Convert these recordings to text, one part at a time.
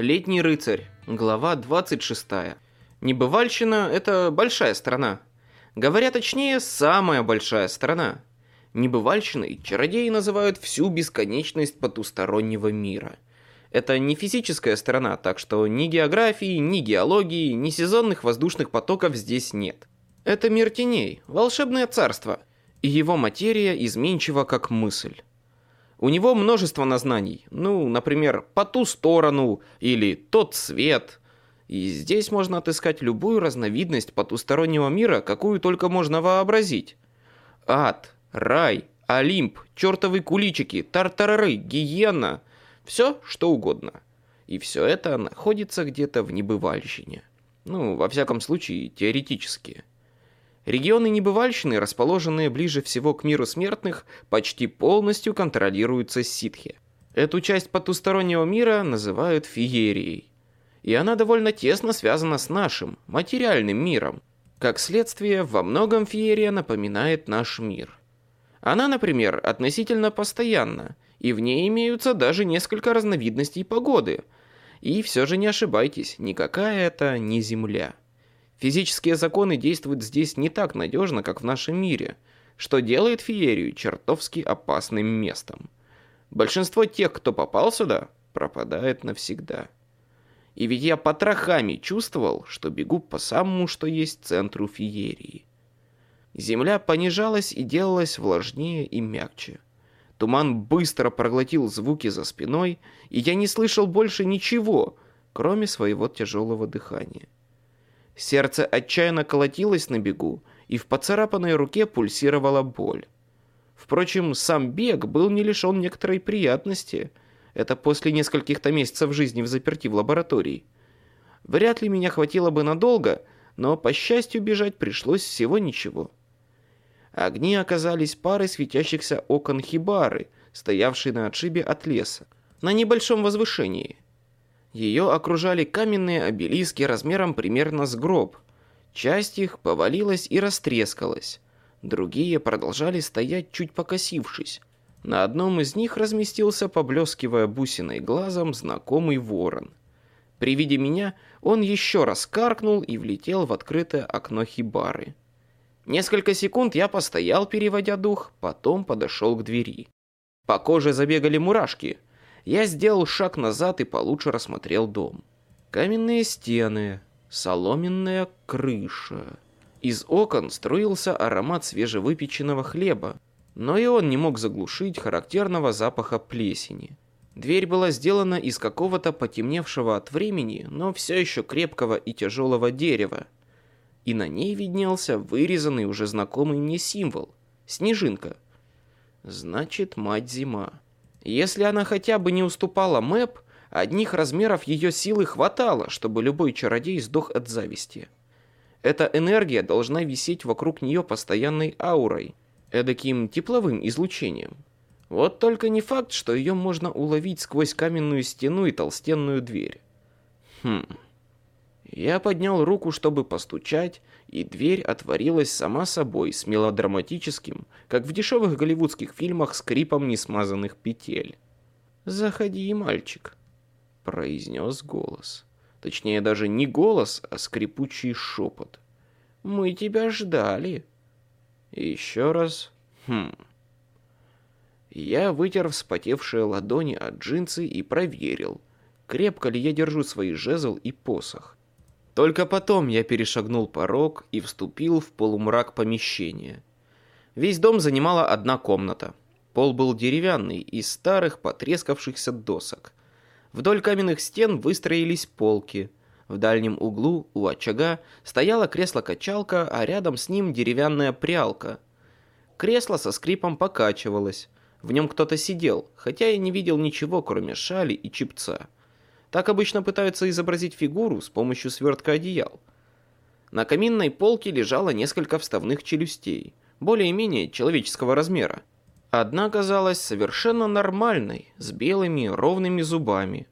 Летний рыцарь. Глава 26. Небывальщина – это большая страна. Говоря точнее, самая большая страна. Небывальщиной чародеи называют всю бесконечность потустороннего мира. Это не физическая сторона, так что ни географии, ни геологии, ни сезонных воздушных потоков здесь нет. Это мир теней, волшебное царство, и его материя изменчива как мысль. У него множество назнаний. Ну, например, «по ту сторону» или «тот свет». И здесь можно отыскать любую разновидность потустороннего мира, какую только можно вообразить. Ад, рай, Олимп, чертовы куличики, тартарары, гиена. Все, что угодно. И все это находится где-то в небывальщине. Ну, во всяком случае, теоретически. Регионы небывальщины, расположенные ближе всего к миру смертных, почти полностью контролируются ситхи. Эту часть потустороннего мира называют феерией. И она довольно тесно связана с нашим, материальным миром. Как следствие, во многом феерия напоминает наш мир. Она, например, относительно постоянна, и в ней имеются даже несколько разновидностей погоды. И все же не ошибайтесь, никакая это не Земля. Физические законы действуют здесь не так надежно, как в нашем мире, что делает феерию чертовски опасным местом. Большинство тех, кто попал сюда, пропадает навсегда. И ведь я потрохами чувствовал, что бегу по самому, что есть центру феерии. Земля понижалась и делалась влажнее и мягче. Туман быстро проглотил звуки за спиной, и я не слышал больше ничего, кроме своего тяжелого дыхания. Сердце отчаянно колотилось на бегу, и в поцарапанной руке пульсировала боль. Впрочем, сам бег был не лишен некоторой приятности. Это после нескольких-то месяцев жизни в заперти в лаборатории. Вряд ли меня хватило бы надолго, но, по счастью, бежать пришлось всего ничего. Огни оказались парой светящихся окон хибары, стоявшей на отшибе от леса, на небольшом возвышении – ее окружали каменные обелиски размером примерно с гроб. Часть их повалилась и растрескалась. Другие продолжали стоять, чуть покосившись. На одном из них разместился, поблескивая бусиной глазом, знакомый ворон. При виде меня он еще раз каркнул и влетел в открытое окно хибары. Несколько секунд я постоял, переводя дух, потом подошел к двери. По коже забегали мурашки – я сделал шаг назад и получше рассмотрел дом. Каменные стены, соломенная крыша. Из окон струился аромат свежевыпеченного хлеба, но и он не мог заглушить характерного запаха плесени. Дверь была сделана из какого-то потемневшего от времени, но все еще крепкого и тяжелого дерева. И на ней виднелся вырезанный уже знакомый мне символ – снежинка. Значит, мать-зима. Если она хотя бы не уступала Мэп, одних размеров ее силы хватало, чтобы любой чародей сдох от зависти. Эта энергия должна висеть вокруг нее постоянной аурой, эдаким тепловым излучением. Вот только не факт, что ее можно уловить сквозь каменную стену и толстенную дверь. Хм... Я поднял руку, чтобы постучать, и дверь отворилась сама собой с мелодраматическим, как в дешевых голливудских фильмах, скрипом несмазанных петель. «Заходи, мальчик», — произнес голос. Точнее, даже не голос, а скрипучий шепот. «Мы тебя ждали». еще раз «Хм». Я вытер вспотевшие ладони от джинсы и проверил, крепко ли я держу свои жезл и посох. Только потом я перешагнул порог и вступил в полумрак помещения. Весь дом занимала одна комната. Пол был деревянный, из старых потрескавшихся досок. Вдоль каменных стен выстроились полки. В дальнем углу у очага стояло кресло-качалка, а рядом с ним деревянная прялка. Кресло со скрипом покачивалось. В нем кто-то сидел, хотя я не видел ничего, кроме шали и чипца. Так обычно пытаются изобразить фигуру с помощью свертка одеял. На каминной полке лежало несколько вставных челюстей, более-менее человеческого размера. Одна казалась совершенно нормальной, с белыми ровными зубами.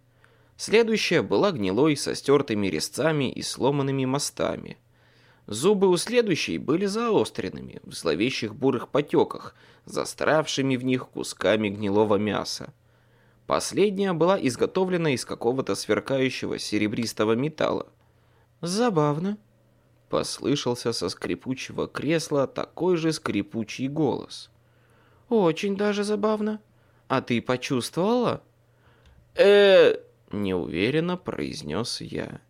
Следующая была гнилой, со стертыми резцами и сломанными мостами. Зубы у следующей были заостренными, в зловещих бурых потеках, застравшими в них кусками гнилого мяса. Последняя была изготовлена из какого-то сверкающего серебристого металла. «Забавно», — послышался со скрипучего кресла такой же скрипучий голос. «Очень даже забавно. А ты почувствовала?» э неуверенно произнес я.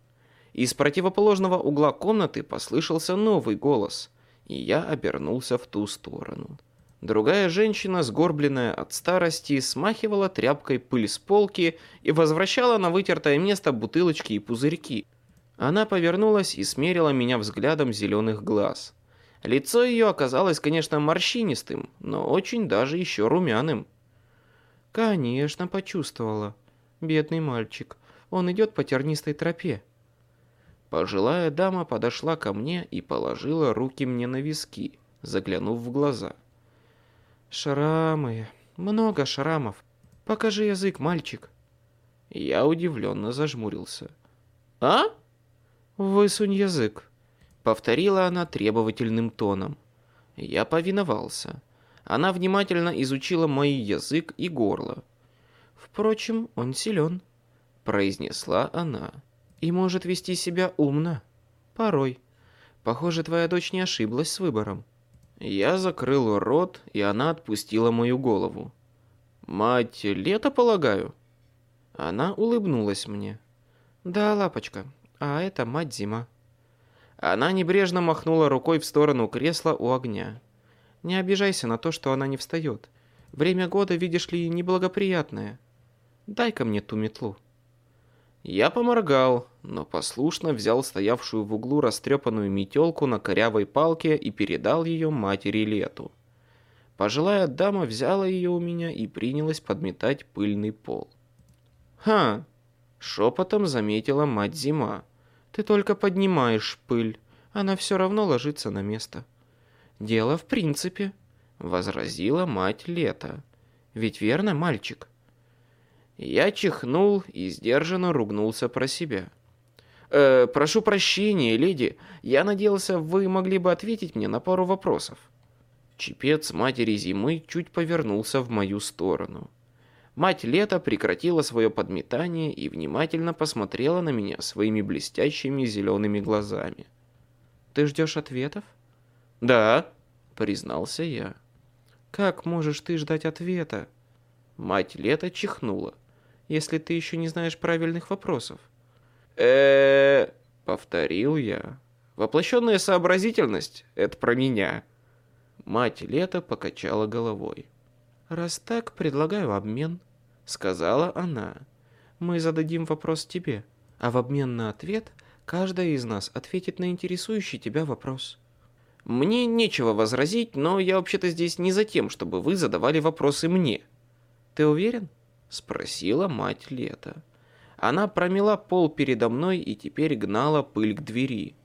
Из противоположного угла комнаты послышался новый голос, и я обернулся в ту сторону. Другая женщина, сгорбленная от старости, смахивала тряпкой пыль с полки и возвращала на вытертое место бутылочки и пузырьки. Она повернулась и смерила меня взглядом зеленых глаз. Лицо ее оказалось, конечно, морщинистым, но очень даже еще румяным. «Конечно, почувствовала. Бедный мальчик. Он идет по тернистой тропе». Пожилая дама подошла ко мне и положила руки мне на виски, заглянув в глаза. «Шрамы. Много шрамов. Покажи язык, мальчик». Я удивленно зажмурился. «А?» «Высунь язык», — повторила она требовательным тоном. Я повиновался. Она внимательно изучила мой язык и горло. «Впрочем, он силен», — произнесла она. «И может вести себя умно. Порой. Похоже, твоя дочь не ошиблась с выбором». Я закрыл рот, и она отпустила мою голову. «Мать, лето, полагаю?» Она улыбнулась мне. «Да, лапочка, а это мать зима». Она небрежно махнула рукой в сторону кресла у огня. «Не обижайся на то, что она не встает. Время года, видишь ли, неблагоприятное. Дай-ка мне ту метлу». Я поморгал, но послушно взял стоявшую в углу растрепанную метелку на корявой палке и передал ее матери Лету. Пожилая дама взяла ее у меня и принялась подметать пыльный пол. «Ха!» — шепотом заметила мать Зима. «Ты только поднимаешь пыль, она все равно ложится на место». «Дело в принципе», — возразила мать Лета. «Ведь верно, мальчик?» Я чихнул и сдержанно ругнулся про себя. «Э, «Прошу прощения, леди. Я надеялся, вы могли бы ответить мне на пару вопросов». Чепец матери зимы чуть повернулся в мою сторону. Мать лета прекратила свое подметание и внимательно посмотрела на меня своими блестящими зелеными глазами. «Ты ждешь ответов?» «Да», — признался я. «Как можешь ты ждать ответа?» Мать лета чихнула если ты еще не знаешь правильных вопросов. э повторил я. Воплощенная сообразительность — это про меня. Мать Лето покачала головой. «Раз так, предлагаю обмен», — сказала она. «Мы зададим вопрос тебе, а в обмен на ответ каждая из нас ответит на интересующий тебя вопрос». «Мне нечего возразить, но я вообще-то здесь не за тем, чтобы вы задавали вопросы мне». «Ты уверен?» Спросила мать Лето. Она промела пол передо мной и теперь гнала пыль к двери.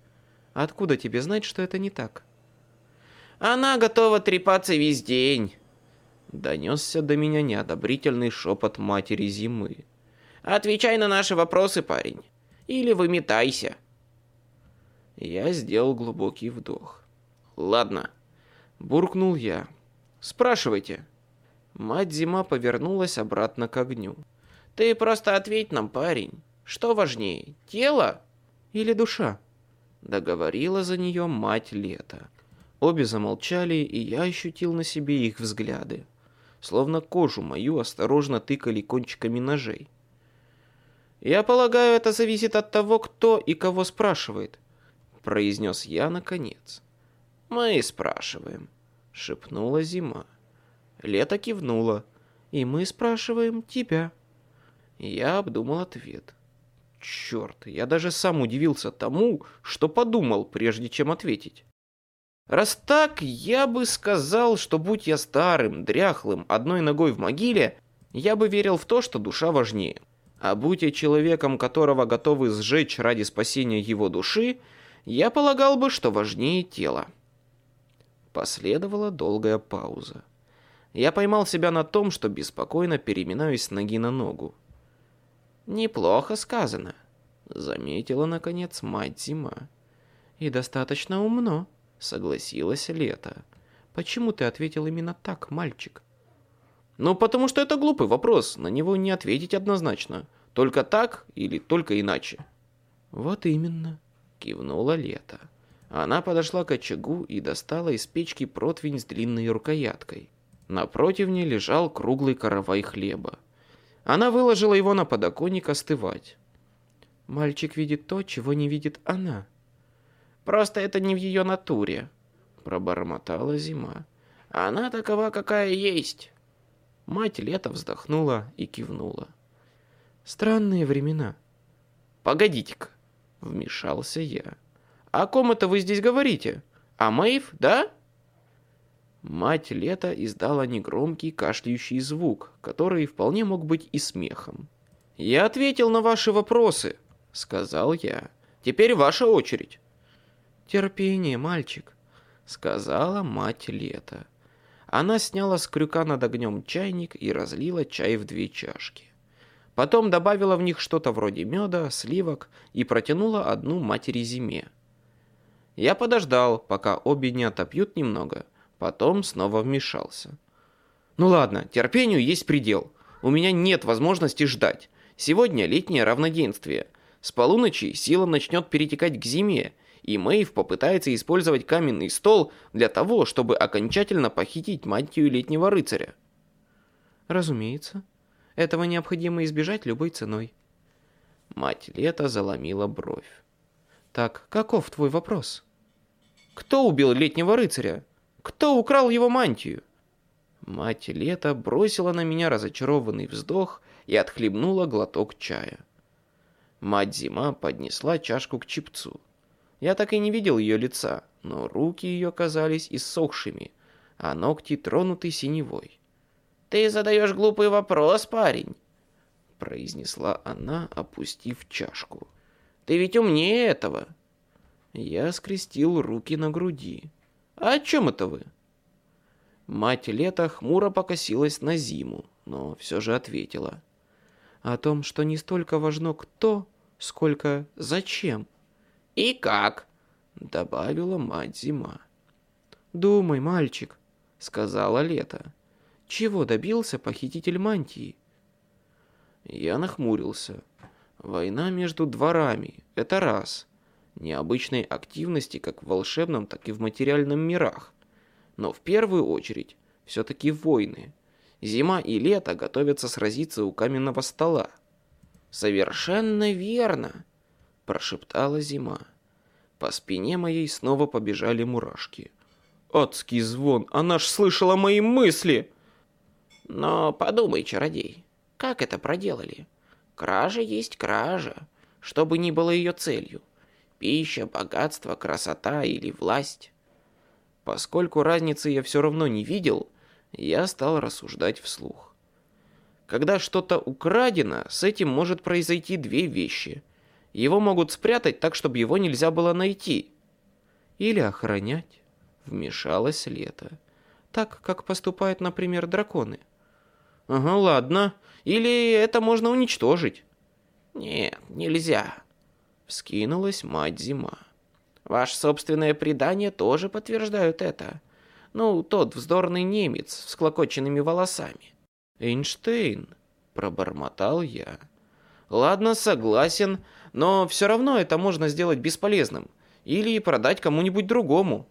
Откуда тебе знать, что это не так? Она готова трепаться весь день. Донесся до меня неодобрительный шепот матери зимы. Отвечай на наши вопросы, парень. Или выметайся. Я сделал глубокий вдох. Ладно. Буркнул я. Спрашивайте. Мать Зима повернулась обратно к огню. «Ты просто ответь нам, парень. Что важнее, тело или душа?» Договорила за нее мать Лета. Обе замолчали, и я ощутил на себе их взгляды. Словно кожу мою осторожно тыкали кончиками ножей. «Я полагаю, это зависит от того, кто и кого спрашивает», — произнес я наконец. «Мы спрашиваем», — шепнула Зима. Лето кивнула. «И мы спрашиваем тебя». Я обдумал ответ. Черт, я даже сам удивился тому, что подумал, прежде чем ответить. Раз так, я бы сказал, что будь я старым, дряхлым, одной ногой в могиле, я бы верил в то, что душа важнее. А будь я человеком, которого готовы сжечь ради спасения его души, я полагал бы, что важнее тело. Последовала долгая пауза. Я поймал себя на том, что беспокойно переминаюсь с ноги на ногу. «Неплохо сказано», — заметила, наконец, мать зима. «И достаточно умно», — согласилась Лето. «Почему ты ответил именно так, мальчик?» Ну, потому что это глупый вопрос, на него не ответить однозначно. Только так или только иначе? Вот именно, кивнула Лето. Она подошла к очагу и достала из печки противень с длинной рукояткой. На противне лежал круглый каравай хлеба. Она выложила его на подоконник остывать. Мальчик видит то, чего не видит она. Просто это не в ее натуре, пробормотала зима. Она такова, какая есть. Мать лето вздохнула и кивнула. Странные времена. Погодите-ка, вмешался я. О ком это вы здесь говорите? О Мэйв, да? Мать лета издала негромкий кашляющий звук, который вполне мог быть и смехом. «Я ответил на ваши вопросы», — сказал я. «Теперь ваша очередь». «Терпение, мальчик», — сказала мать лета. Она сняла с крюка над огнем чайник и разлила чай в две чашки. Потом добавила в них что-то вроде меда, сливок и протянула одну матери зиме. Я подождал, пока обе не отопьют немного, потом снова вмешался. «Ну ладно, терпению есть предел. У меня нет возможности ждать. Сегодня летнее равноденствие. С полуночи сила начнет перетекать к зиме, и Мэйв попытается использовать каменный стол для того, чтобы окончательно похитить мантию летнего рыцаря. Разумеется. Этого необходимо избежать любой ценой. Мать Лета заломила бровь. Так, каков твой вопрос? Кто убил летнего рыцаря? Кто украл его мантию? Мать Лета бросила на меня разочарованный вздох и отхлебнула глоток чая. Мать Зима поднесла чашку к чипцу. Я так и не видел ее лица, но руки ее казались иссохшими, а ногти тронуты синевой. «Ты задаешь глупый вопрос, парень», — произнесла она, опустив чашку. «Ты ведь умнее этого». Я скрестил руки на груди. «А о чем это вы?» Мать лета хмуро покосилась на зиму, но все же ответила. «О том, что не столько важно кто, сколько зачем». «И как?» — добавила мать зима. «Думай, мальчик», — сказала лето. «Чего добился похититель мантии?» Я нахмурился. Война между дворами — это раз. Необычной активности как в волшебном, так и в материальном мирах. Но в первую очередь все-таки войны. Зима и лето готовятся сразиться у каменного стола. «Совершенно верно!» прошептала зима. По спине моей снова побежали мурашки. Адский звон, она ж слышала мои мысли. Но подумай, чародей, как это проделали? Кража есть кража, что бы ни было ее целью. Пища, богатство, красота или власть. Поскольку разницы я все равно не видел, я стал рассуждать вслух. Когда что-то украдено, с этим может произойти две вещи – его могут спрятать так, чтобы его нельзя было найти. Или охранять, вмешалось Лето. Так, как поступают, например, драконы. Ага, ладно. Или это можно уничтожить. Нет, нельзя. Вскинулась мать Зима. Ваше собственное предание тоже подтверждают это. Ну, тот вздорный немец с склокоченными волосами. Эйнштейн, пробормотал я. Ладно, согласен, но все равно это можно сделать бесполезным или продать кому-нибудь другому.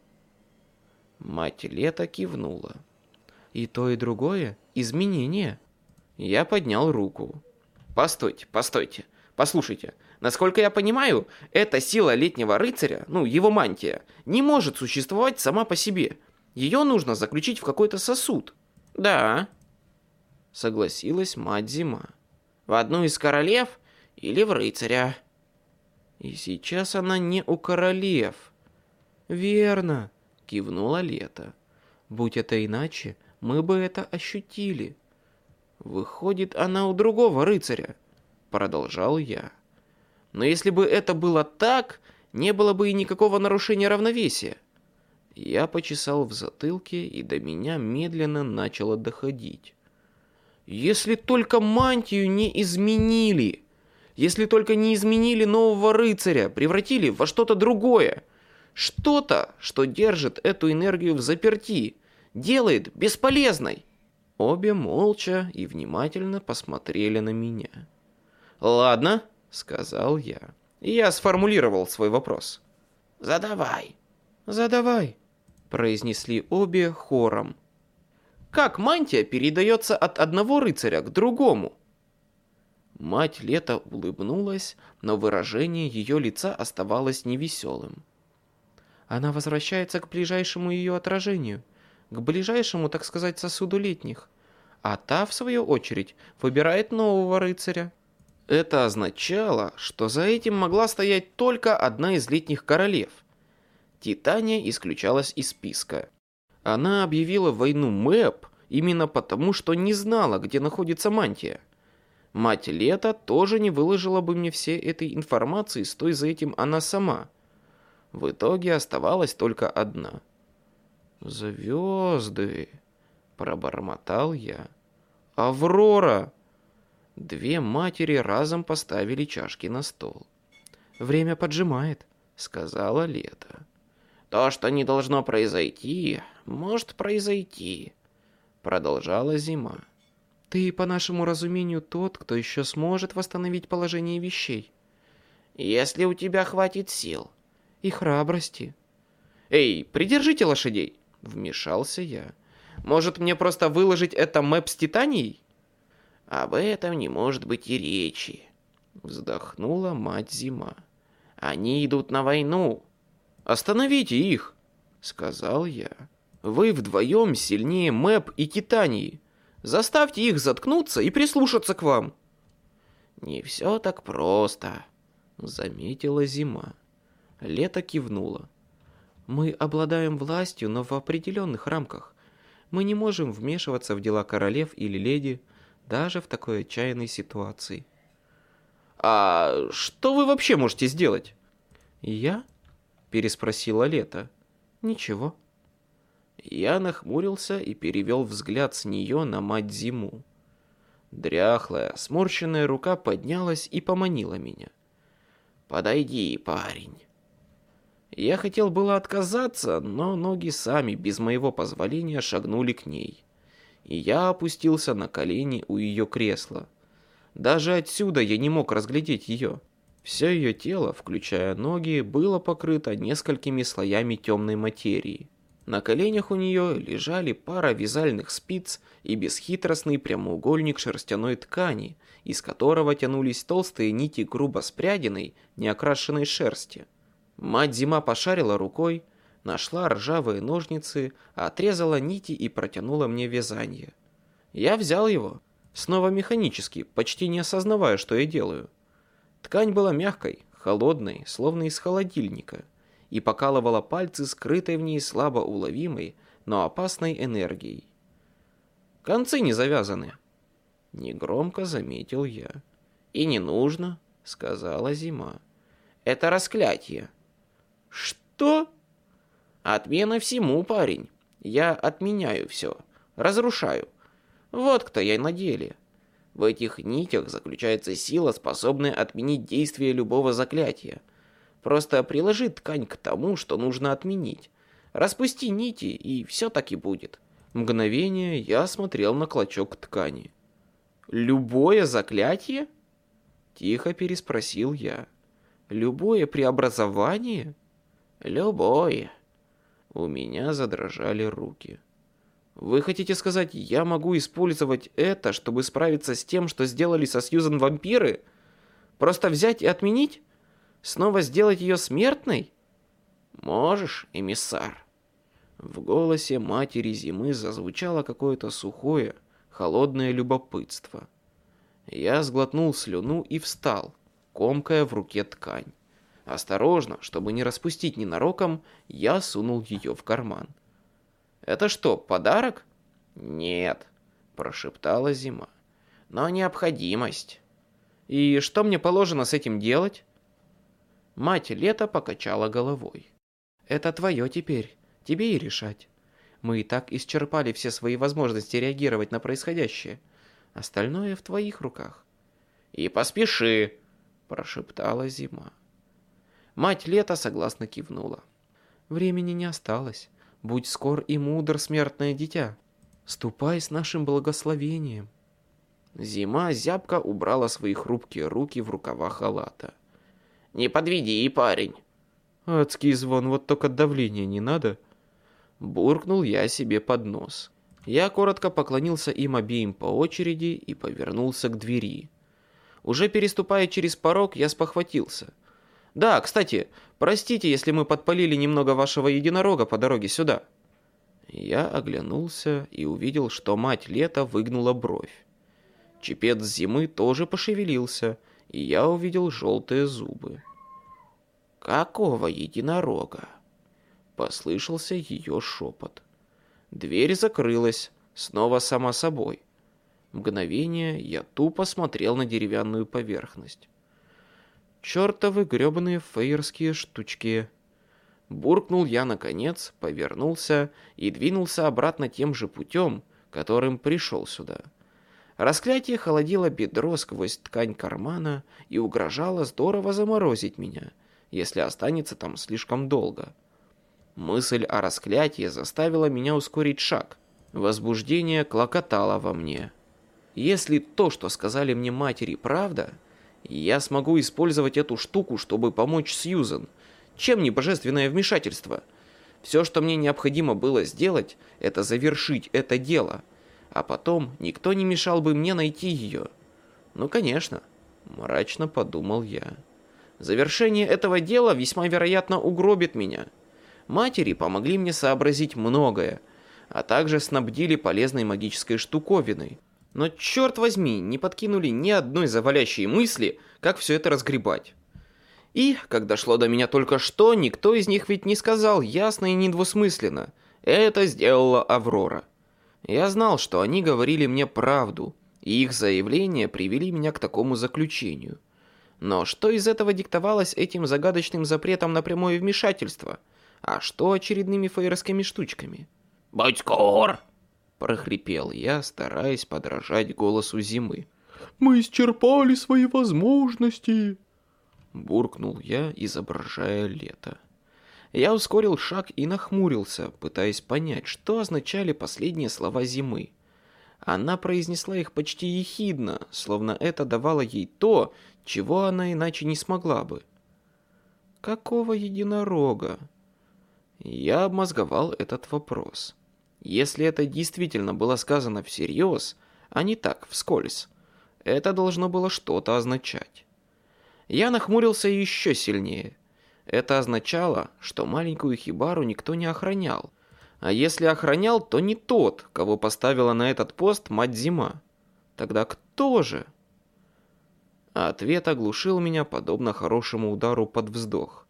Мать Лето кивнула. И то, и другое – изменение. Я поднял руку. Постойте, постойте. Послушайте, насколько я понимаю, эта сила летнего рыцаря, ну, его мантия, не может существовать сама по себе. Ее нужно заключить в какой-то сосуд. Да, согласилась мать Зима. В одну из королев или в рыцаря. И сейчас она не у королев. Верно, кивнула Лето. Будь это иначе, мы бы это ощутили. Выходит, она у другого рыцаря, продолжал я. Но если бы это было так, не было бы и никакого нарушения равновесия. Я почесал в затылке, и до меня медленно начало доходить. Если только мантию не изменили, если только не изменили нового рыцаря, превратили во что-то другое. Что-то, что держит эту энергию в заперти, делает бесполезной. Обе молча и внимательно посмотрели на меня. «Ладно», — сказал я. Я сформулировал свой вопрос. «Задавай». «Задавай», — произнесли обе хором. «Как мантия передается от одного рыцаря к другому?» Мать Лета улыбнулась, но выражение ее лица оставалось невеселым. Она возвращается к ближайшему ее отражению, к ближайшему, так сказать, сосуду летних, а та, в свою очередь, выбирает нового рыцаря. Это означало, что за этим могла стоять только одна из летних королев. Титания исключалась из списка. Она объявила войну Мэп именно потому, что не знала, где находится мантия. Мать Лета тоже не выложила бы мне все этой информации, стой за этим она сама. В итоге оставалась только одна. «Звезды!» — пробормотал я. «Аврора!» Две матери разом поставили чашки на стол. «Время поджимает», — сказала Лето. «То, что не должно произойти, может произойти», — продолжала Зима. Ты, по нашему разумению, тот, кто еще сможет восстановить положение вещей. Если у тебя хватит сил. И храбрости. Эй, придержите лошадей, вмешался я. Может, мне просто выложить это мэп с Титанией? Об этом не может быть и речи. Вздохнула мать Зима. Они идут на войну. Остановите их, сказал я. Вы вдвоем сильнее мэп и Титании. Заставьте их заткнуться и прислушаться к вам. Не все так просто, заметила зима. Лето кивнуло. Мы обладаем властью, но в определенных рамках. Мы не можем вмешиваться в дела королев или леди, даже в такой отчаянной ситуации. А что вы вообще можете сделать? Я? переспросила Лето. Ничего. Я нахмурился и перевел взгляд с нее на мать Зиму. Дряхлая, сморщенная рука поднялась и поманила меня. «Подойди, парень». Я хотел было отказаться, но ноги сами, без моего позволения, шагнули к ней. И я опустился на колени у ее кресла. Даже отсюда я не мог разглядеть ее. Все ее тело, включая ноги, было покрыто несколькими слоями темной материи. На коленях у нее лежали пара вязальных спиц и бесхитростный прямоугольник шерстяной ткани, из которого тянулись толстые нити грубо спряденной, неокрашенной шерсти. Мать Зима пошарила рукой, нашла ржавые ножницы, отрезала нити и протянула мне вязание. Я взял его, снова механически, почти не осознавая, что я делаю. Ткань была мягкой, холодной, словно из холодильника – и покалывала пальцы, скрытой в ней слабо уловимой, но опасной энергией. Концы не завязаны. Негромко заметил я. И не нужно, сказала зима. Это расклятие. Что? Отмена всему, парень. Я отменяю все. Разрушаю. Вот кто я на деле. В этих нитях заключается сила, способная отменить действие любого заклятия – Просто приложи ткань к тому, что нужно отменить. Распусти нити, и все так и будет. Мгновение я смотрел на клочок ткани. «Любое заклятие?» Тихо переспросил я. «Любое преобразование?» «Любое». У меня задрожали руки. «Вы хотите сказать, я могу использовать это, чтобы справиться с тем, что сделали со Сьюзан вампиры? Просто взять и отменить?» Снова сделать ее смертной? Можешь, эмиссар. В голосе матери зимы зазвучало какое-то сухое, холодное любопытство. Я сглотнул слюну и встал, комкая в руке ткань. Осторожно, чтобы не распустить ненароком, я сунул ее в карман. «Это что, подарок?» «Нет», — прошептала зима. «Но необходимость». «И что мне положено с этим делать?» Мать Лето покачала головой. «Это твое теперь. Тебе и решать. Мы и так исчерпали все свои возможности реагировать на происходящее. Остальное в твоих руках». «И поспеши!» – прошептала Зима. Мать Лето согласно кивнула. «Времени не осталось. Будь скор и мудр, смертное дитя». Ступай с нашим благословением. Зима зябко убрала свои хрупкие руки в рукава халата. «Не подведи, парень!» «Адский звон, вот только давления не надо!» Буркнул я себе под нос. Я коротко поклонился им обеим по очереди и повернулся к двери. Уже переступая через порог, я спохватился. «Да, кстати, простите, если мы подпалили немного вашего единорога по дороге сюда». Я оглянулся и увидел, что мать лета выгнула бровь. Чепец зимы тоже пошевелился, и я увидел желтые зубы. «Какого единорога?» Послышался ее шепот. Дверь закрылась, снова сама собой. Мгновение я тупо смотрел на деревянную поверхность. Чертовы гребаные фейерские штучки. Буркнул я наконец, повернулся и двинулся обратно тем же путем, которым пришел сюда. Расклятие холодило бедро сквозь ткань кармана и угрожало здорово заморозить меня, если останется там слишком долго. Мысль о расклятии заставила меня ускорить шаг. Возбуждение клокотало во мне. Если то, что сказали мне матери, правда, я смогу использовать эту штуку, чтобы помочь Сьюзен. Чем не божественное вмешательство? Все, что мне необходимо было сделать, это завершить это дело. А потом никто не мешал бы мне найти ее. Ну, конечно, мрачно подумал я. Завершение этого дела весьма вероятно угробит меня. Матери помогли мне сообразить многое, а также снабдили полезной магической штуковиной. Но черт возьми, не подкинули ни одной завалящей мысли, как все это разгребать. И, когда шло до меня только что, никто из них ведь не сказал ясно и недвусмысленно. Это сделала Аврора. Я знал, что они говорили мне правду, и их заявления привели меня к такому заключению. Но что из этого диктовалось этим загадочным запретом на прямое вмешательство – а что очередными фейерскими штучками? «Будь скор!» – прохрипел я, стараясь подражать голосу зимы. «Мы исчерпали свои возможности!» Буркнул я, изображая лето. Я ускорил шаг и нахмурился, пытаясь понять, что означали последние слова зимы. Она произнесла их почти ехидно, словно это давало ей то, чего она иначе не смогла бы. «Какого единорога?» Я обмозговал этот вопрос. Если это действительно было сказано всерьез, а не так, вскользь, это должно было что-то означать. Я нахмурился еще сильнее. Это означало, что маленькую хибару никто не охранял. А если охранял, то не тот, кого поставила на этот пост мать Зима. Тогда кто же? Ответ оглушил меня, подобно хорошему удару под вздох.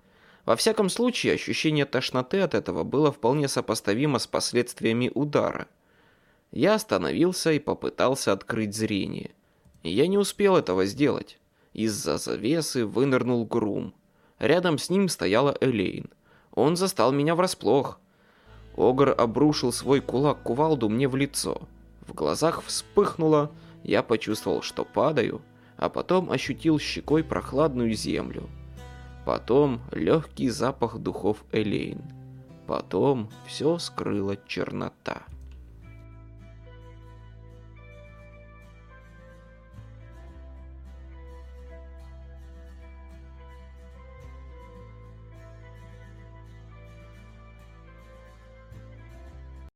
Во всяком случае, ощущение тошноты от этого было вполне сопоставимо с последствиями удара. Я остановился и попытался открыть зрение. Я не успел этого сделать. Из-за завесы вынырнул Грум. Рядом с ним стояла Элейн. Он застал меня врасплох. Огр обрушил свой кулак кувалду мне в лицо. В глазах вспыхнуло, я почувствовал, что падаю, а потом ощутил щекой прохладную землю. Потом легкий запах духов Элейн. Потом все скрыла чернота.